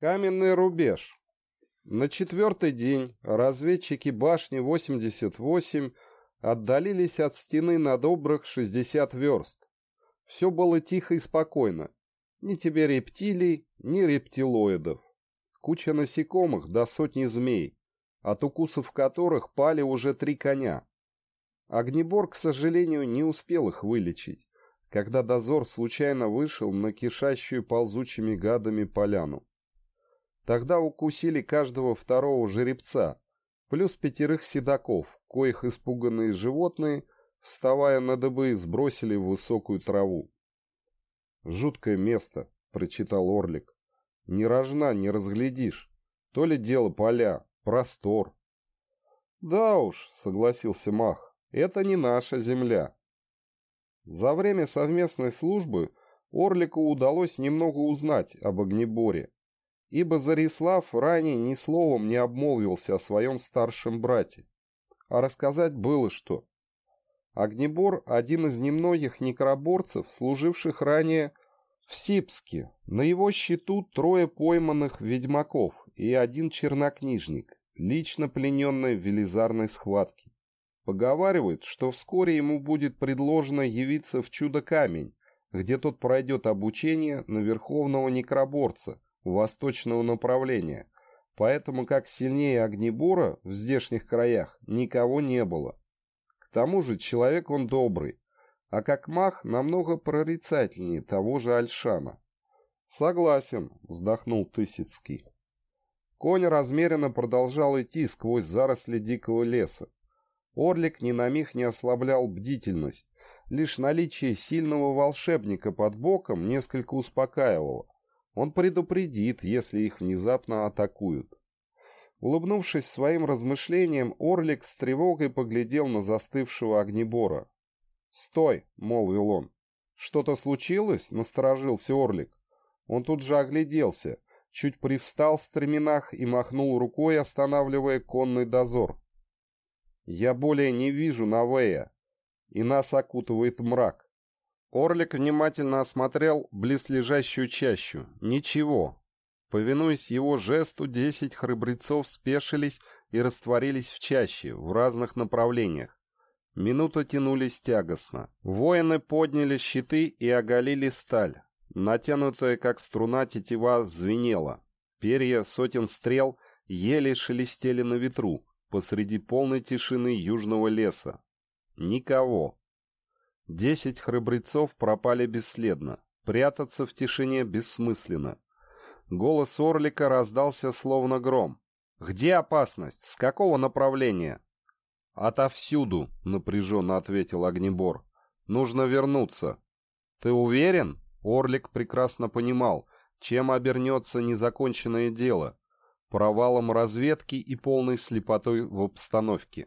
Каменный рубеж. На четвертый день разведчики башни 88 отдалились от стены на добрых 60 верст. Все было тихо и спокойно. Ни тебе рептилий, ни рептилоидов. Куча насекомых до сотни змей, от укусов которых пали уже три коня. Огнебор, к сожалению, не успел их вылечить, когда дозор случайно вышел на кишащую ползучими гадами поляну. Тогда укусили каждого второго жеребца, плюс пятерых седаков, коих испуганные животные, вставая на дыбы, сбросили в высокую траву. «Жуткое место», — прочитал Орлик. «Ни рожна не разглядишь. То ли дело поля, простор». «Да уж», — согласился Мах, — «это не наша земля». За время совместной службы Орлику удалось немного узнать об огнеборе ибо Зарислав ранее ни словом не обмолвился о своем старшем брате. А рассказать было что. Огнебор – один из немногих некроборцев, служивших ранее в Сипске. На его счету трое пойманных ведьмаков и один чернокнижник, лично плененный в велизарной схватке. Поговаривают, что вскоре ему будет предложено явиться в Чудо-камень, где тот пройдет обучение на верховного некроборца – восточного направления, поэтому как сильнее огнебора в здешних краях никого не было. К тому же человек он добрый, а как мах намного прорицательнее того же Альшана. «Согласен», — вздохнул Тысяцкий. Конь размеренно продолжал идти сквозь заросли дикого леса. Орлик ни на миг не ослаблял бдительность, лишь наличие сильного волшебника под боком несколько успокаивало. Он предупредит, если их внезапно атакуют. Улыбнувшись своим размышлениям, Орлик с тревогой поглядел на застывшего огнебора. «Стой!» — молвил он. «Что-то случилось?» — насторожился Орлик. Он тут же огляделся, чуть привстал в стременах и махнул рукой, останавливая конный дозор. «Я более не вижу Навея, и нас окутывает мрак. Орлик внимательно осмотрел близлежащую чащу. Ничего. Повинуясь его жесту, десять храбрецов спешились и растворились в чаще, в разных направлениях. Минуты тянулись тягостно. Воины подняли щиты и оголили сталь. Натянутая, как струна, тетива звенела. Перья сотен стрел еле шелестели на ветру посреди полной тишины южного леса. Никого. Десять храбрецов пропали бесследно. Прятаться в тишине бессмысленно. Голос Орлика раздался словно гром. «Где опасность? С какого направления?» «Отовсюду», — напряженно ответил Огнебор. «Нужно вернуться». «Ты уверен?» Орлик прекрасно понимал, чем обернется незаконченное дело. Провалом разведки и полной слепотой в обстановке.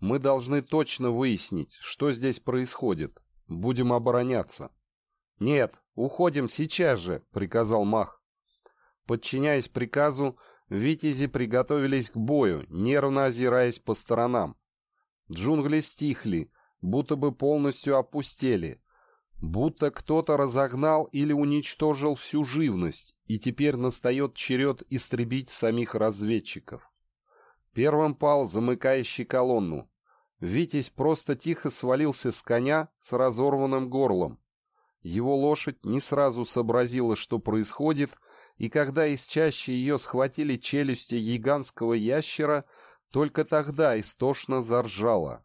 Мы должны точно выяснить, что здесь происходит. Будем обороняться. Нет, уходим сейчас же, приказал Мах. Подчиняясь приказу, витязи приготовились к бою, нервно озираясь по сторонам. Джунгли стихли, будто бы полностью опустели, будто кто-то разогнал или уничтожил всю живность, и теперь настает черед истребить самих разведчиков. Первым пал замыкающий колонну. Витязь просто тихо свалился с коня с разорванным горлом. Его лошадь не сразу сообразила, что происходит, и когда из чащи ее схватили челюсти гигантского ящера, только тогда истошно заржала.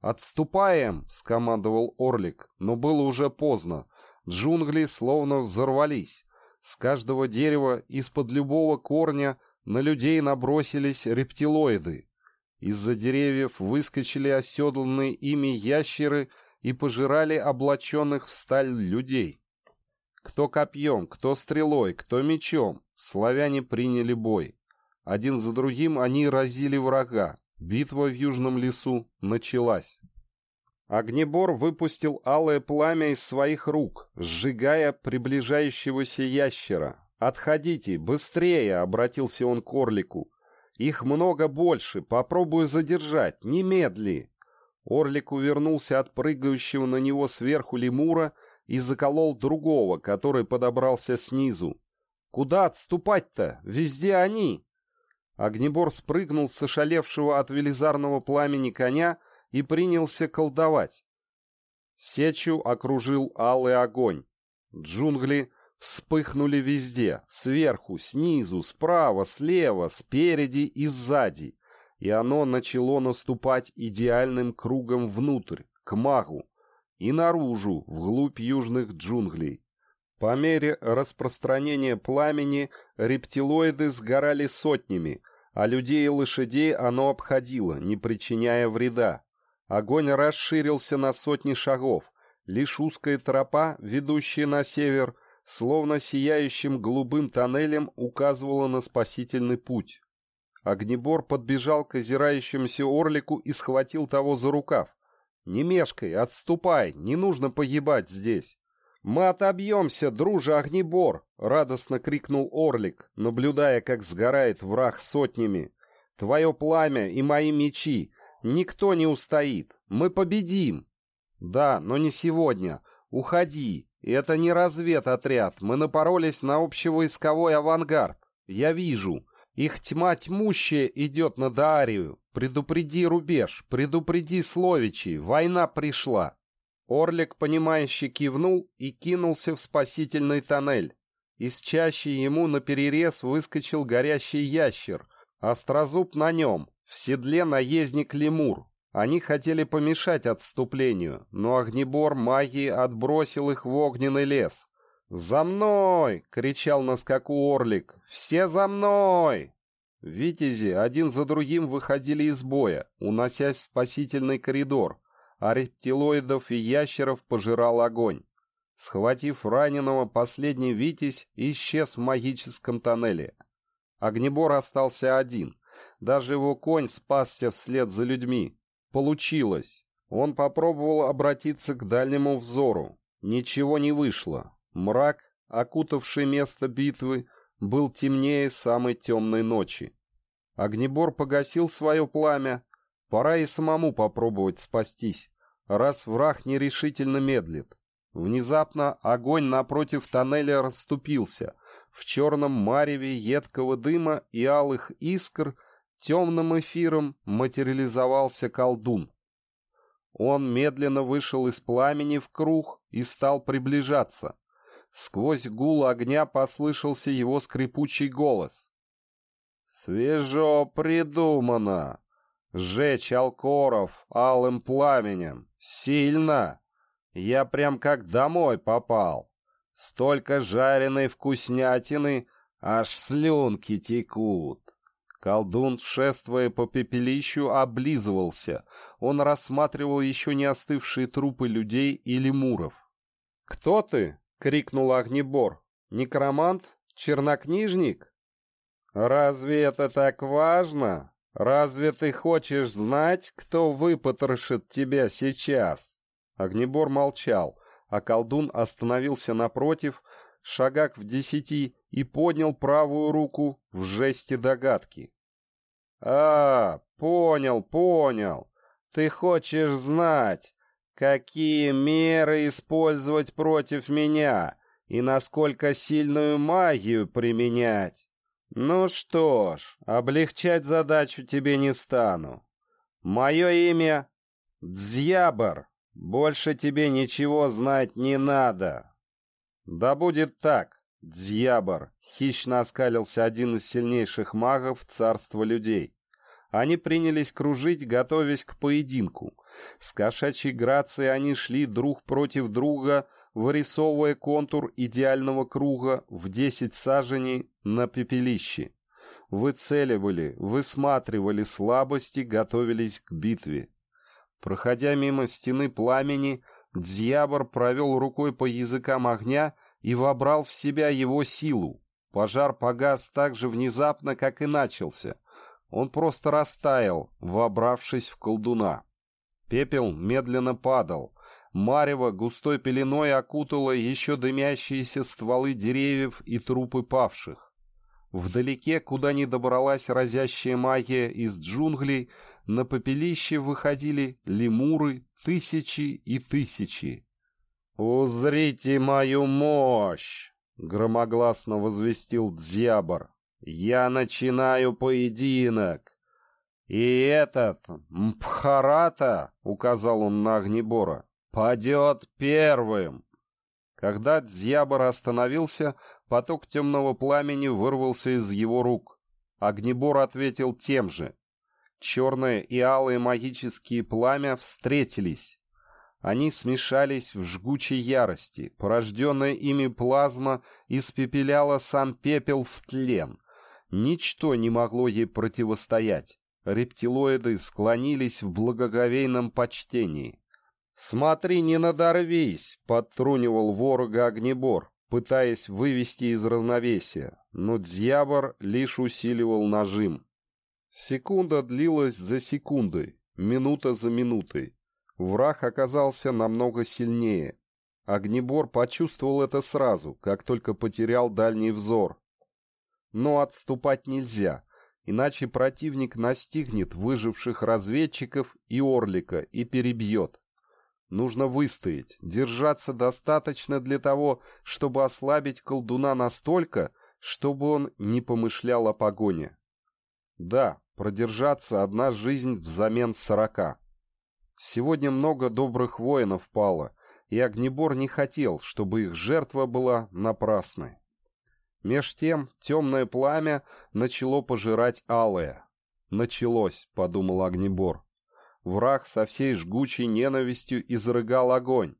«Отступаем!» — скомандовал Орлик, но было уже поздно. Джунгли словно взорвались. С каждого дерева, из-под любого корня на людей набросились рептилоиды. Из-за деревьев выскочили оседланные ими ящеры и пожирали облаченных в сталь людей. Кто копьем, кто стрелой, кто мечом, славяне приняли бой. Один за другим они разили врага. Битва в южном лесу началась. Огнебор выпустил алое пламя из своих рук, сжигая приближающегося ящера. «Отходите, быстрее!» — обратился он к Орлику. «Их много больше, попробую задержать, немедли!» Орлик увернулся от прыгающего на него сверху лемура и заколол другого, который подобрался снизу. Куда отступать-то? Везде они!» Огнебор спрыгнул с ошалевшего от велизарного пламени коня и принялся колдовать. Сечу окружил алый огонь. Джунгли вспыхнули везде, сверху, снизу, справа, слева, спереди и сзади, и оно начало наступать идеальным кругом внутрь, к магу, и наружу, вглубь южных джунглей. По мере распространения пламени рептилоиды сгорали сотнями, а людей и лошадей оно обходило, не причиняя вреда. Огонь расширился на сотни шагов. Лишь узкая тропа, ведущая на север, словно сияющим голубым тоннелем, указывала на спасительный путь. Огнебор подбежал к озирающемуся орлику и схватил того за рукав. «Не мешкай, отступай, не нужно погибать здесь». «Мы отобьемся, друже Огнебор!» — радостно крикнул Орлик, наблюдая, как сгорает враг сотнями. «Твое пламя и мои мечи! Никто не устоит! Мы победим!» «Да, но не сегодня. Уходи. Это не разведотряд. Мы напоролись на общевойсковой авангард. Я вижу. Их тьма тьмущая идет на Даарию. Предупреди рубеж, предупреди Словичи. Война пришла!» Орлик, понимающе кивнул и кинулся в спасительный тоннель. Из чащи ему наперерез выскочил горящий ящер, острозуб на нем, в седле наездник лемур. Они хотели помешать отступлению, но огнебор магии отбросил их в огненный лес. «За мной!» — кричал на скаку Орлик. «Все за мной!» Витязи один за другим выходили из боя, уносясь в спасительный коридор, а рептилоидов и ящеров пожирал огонь. Схватив раненого, последний Витязь исчез в магическом тоннеле. Огнебор остался один. Даже его конь спасся вслед за людьми. Получилось. Он попробовал обратиться к дальнему взору. Ничего не вышло. Мрак, окутавший место битвы, был темнее самой темной ночи. Огнебор погасил свое пламя. Пора и самому попробовать спастись раз враг нерешительно медлит. Внезапно огонь напротив тоннеля расступился. В черном мареве едкого дыма и алых искр темным эфиром материализовался колдун. Он медленно вышел из пламени в круг и стал приближаться. Сквозь гул огня послышался его скрипучий голос. «Свежо придумано! Сжечь алкоров алым пламенем! Сильно! Я прям как домой попал. Столько жареной вкуснятины, аж слюнки текут. Колдун, шествуя по пепелищу, облизывался. Он рассматривал еще не остывшие трупы людей и лемуров. «Кто ты?» — крикнул Огнебор. «Некромант? Чернокнижник?» «Разве это так важно?» «Разве ты хочешь знать, кто выпотрошит тебя сейчас?» Огнебор молчал, а колдун остановился напротив, шагак в десяти, и поднял правую руку в жесте догадки. «А, понял, понял. Ты хочешь знать, какие меры использовать против меня и насколько сильную магию применять?» «Ну что ж, облегчать задачу тебе не стану. Мое имя Дзьябр. Больше тебе ничего знать не надо». «Да будет так, Дзьябр», — хищно оскалился один из сильнейших магов царства людей. Они принялись кружить, готовясь к поединку. С кошачьей грацией они шли друг против друга, вырисовывая контур идеального круга в десять саженей на пепелище. Выцеливали, высматривали слабости, готовились к битве. Проходя мимо стены пламени, Дьябор провел рукой по языкам огня и вобрал в себя его силу. Пожар погас так же внезапно, как и начался. Он просто растаял, вобравшись в колдуна. Пепел медленно падал, Марево густой пеленой окутало еще дымящиеся стволы деревьев и трупы павших. Вдалеке, куда не добралась разящая магия из джунглей, на попелище выходили лемуры тысячи и тысячи. «Узрите мою мощь!» — громогласно возвестил Дзябор. «Я начинаю поединок!» «И этот, Мпхарата, — указал он на Огнебора, — падет первым!» Когда Дзябор остановился, поток темного пламени вырвался из его рук. Огнебор ответил тем же. Черное и алые магические пламя встретились. Они смешались в жгучей ярости. Порожденная ими плазма испепеляла сам пепел в тлен. Ничто не могло ей противостоять. Рептилоиды склонились в благоговейном почтении. «Смотри, не надорвись!» — подтрунивал ворога огнебор, пытаясь вывести из равновесия, но дьявор лишь усиливал нажим. Секунда длилась за секундой, минута за минутой. Враг оказался намного сильнее. Огнебор почувствовал это сразу, как только потерял дальний взор. Но отступать нельзя, иначе противник настигнет выживших разведчиков и Орлика и перебьет. Нужно выстоять, держаться достаточно для того, чтобы ослабить колдуна настолько, чтобы он не помышлял о погоне. Да, продержаться одна жизнь взамен сорока. Сегодня много добрых воинов пало, и Огнебор не хотел, чтобы их жертва была напрасной. Меж тем темное пламя начало пожирать алое. «Началось», — подумал Огнебор. Враг со всей жгучей ненавистью изрыгал огонь.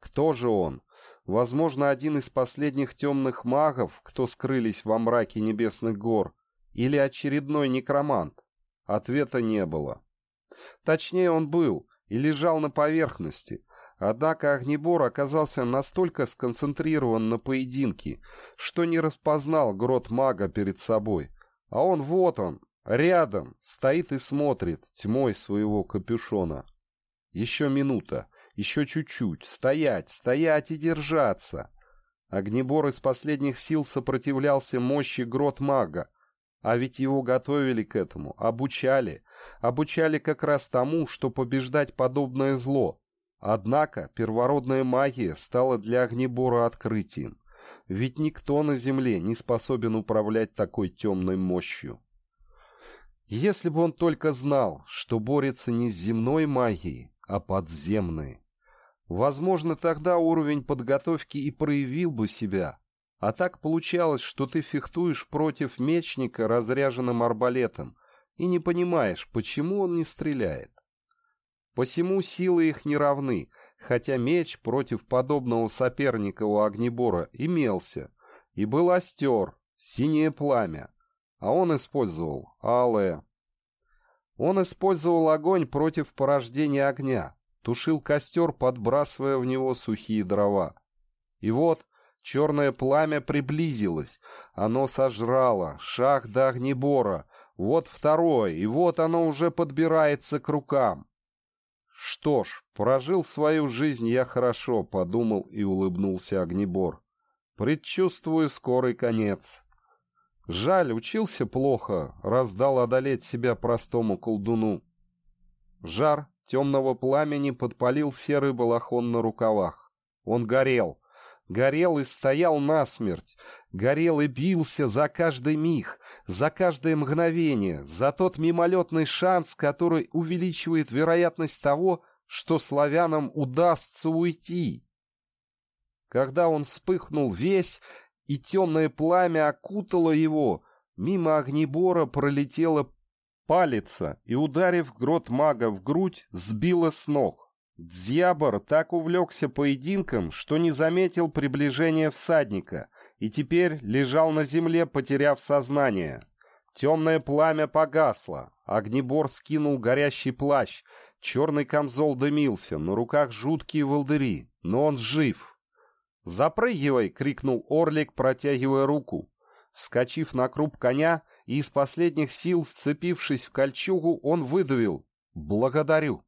Кто же он? Возможно, один из последних темных магов, кто скрылись во мраке небесных гор, или очередной некромант? Ответа не было. Точнее, он был и лежал на поверхности. Однако Огнебор оказался настолько сконцентрирован на поединке, что не распознал грот мага перед собой. А он вот он, рядом, стоит и смотрит тьмой своего капюшона. Еще минута, еще чуть-чуть, стоять, стоять и держаться. Огнебор из последних сил сопротивлялся мощи грот мага, а ведь его готовили к этому, обучали. Обучали как раз тому, что побеждать подобное зло. Однако первородная магия стала для Огнебора открытием. Ведь никто на Земле не способен управлять такой темной мощью. Если бы он только знал, что борется не с земной магией, а подземной. Возможно, тогда уровень подготовки и проявил бы себя, а так получалось, что ты фехтуешь против мечника разряженным арбалетом и не понимаешь, почему он не стреляет. Посему силы их не равны, хотя меч против подобного соперника у огнебора имелся и был остер, синее пламя, а он использовал алое. Он использовал огонь против порождения огня, тушил костер, подбрасывая в него сухие дрова. И вот Черное пламя приблизилось. Оно сожрало. Шах до огнебора. Вот второй. И вот оно уже подбирается к рукам. Что ж, прожил свою жизнь я хорошо, подумал и улыбнулся огнебор. Предчувствую скорый конец. Жаль, учился плохо, раздал одолеть себя простому колдуну. Жар темного пламени подпалил серый балахон на рукавах. Он горел. Горел и стоял насмерть, горел и бился за каждый миг, за каждое мгновение, за тот мимолетный шанс, который увеличивает вероятность того, что славянам удастся уйти. Когда он вспыхнул весь, и темное пламя окутало его, мимо огнебора пролетела палица и, ударив грот мага в грудь, сбила с ног. Дзябор так увлекся поединком, что не заметил приближения всадника и теперь лежал на земле, потеряв сознание. Темное пламя погасло, огнебор скинул горящий плащ, черный камзол дымился, на руках жуткие волдыри, но он жив. «Запрыгивай!» — крикнул Орлик, протягивая руку. Вскочив на круп коня и из последних сил, вцепившись в кольчугу, он выдавил «Благодарю!»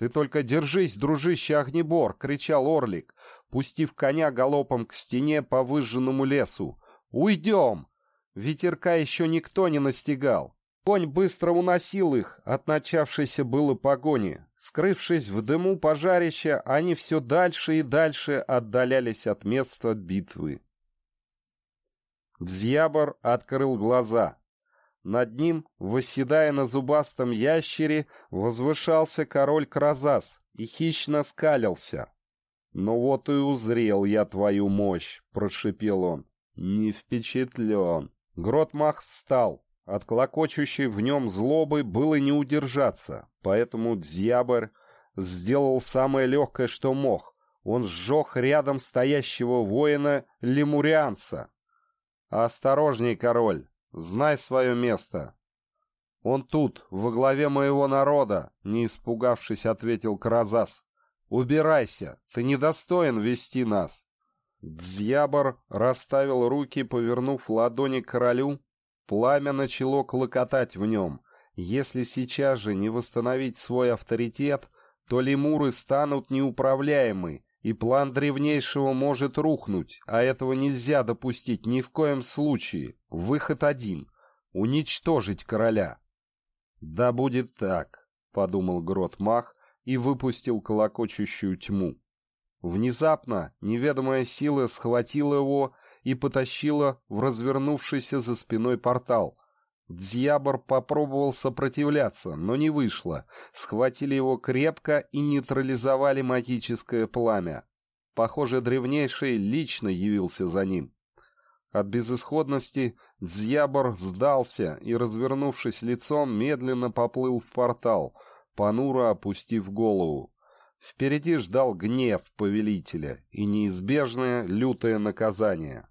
«Ты только держись, дружище Огнебор!» — кричал Орлик, пустив коня галопом к стене по выжженному лесу. «Уйдем!» Ветерка еще никто не настигал. Конь быстро уносил их от начавшейся было погони. Скрывшись в дыму пожарища, они все дальше и дальше отдалялись от места битвы. Дьябор открыл глаза. Над ним, восседая на зубастом ящере, возвышался король Кразас и хищно скалился. «Ну вот и узрел я твою мощь», — прошипел он. «Не впечатлен». Гротмах встал. От клокочущей в нем злобы было не удержаться, поэтому Дзябр сделал самое легкое, что мог. Он сжег рядом стоящего воина лемурианца. «Осторожней, король, знай свое место». «Он тут, во главе моего народа», — не испугавшись, ответил Кразас. «Убирайся, ты недостоин вести нас». Дзьябор расставил руки, повернув ладони к королю. Пламя начало клокотать в нем. Если сейчас же не восстановить свой авторитет, то лемуры станут неуправляемы, и план древнейшего может рухнуть, а этого нельзя допустить ни в коем случае. Выход один — уничтожить короля. «Да будет так», — подумал Грот Мах и выпустил колокочущую тьму. Внезапно неведомая сила схватила его и потащила в развернувшийся за спиной портал. Дьябор попробовал сопротивляться, но не вышло. Схватили его крепко и нейтрализовали магическое пламя. Похоже, древнейший лично явился за ним. От безысходности Дзьябор сдался и, развернувшись лицом, медленно поплыл в портал, понуро опустив голову. Впереди ждал гнев повелителя и неизбежное лютое наказание.